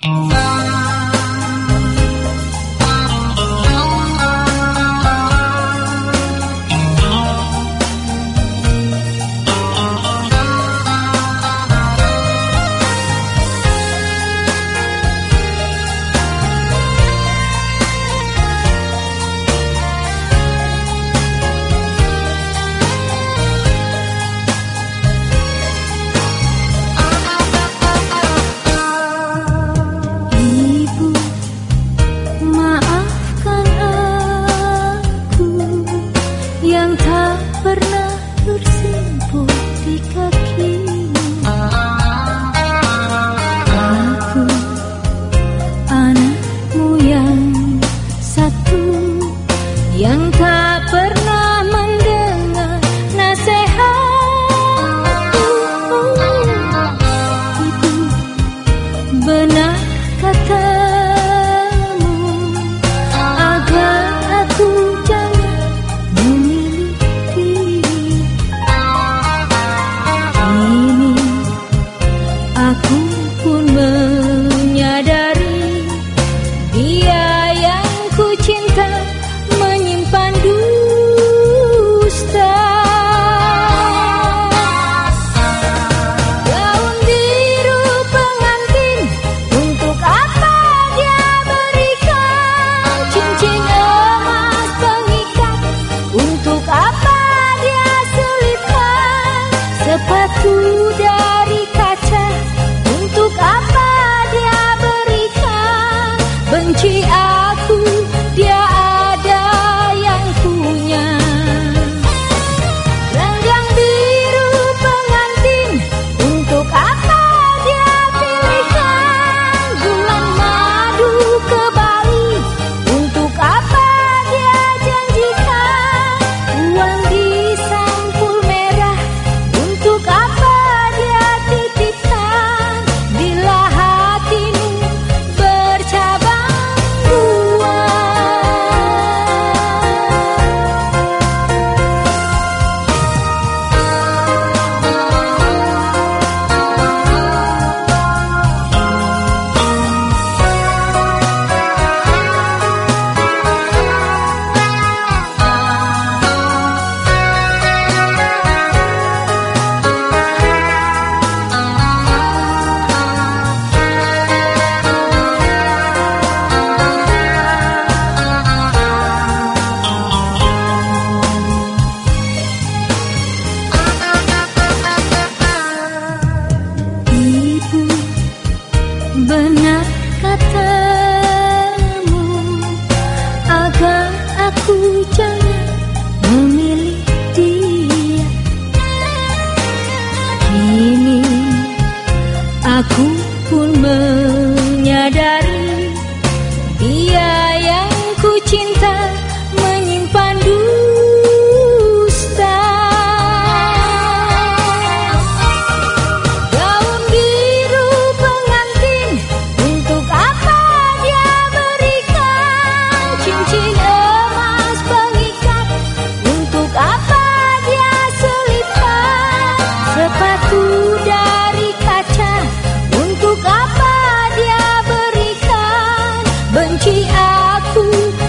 aku 不。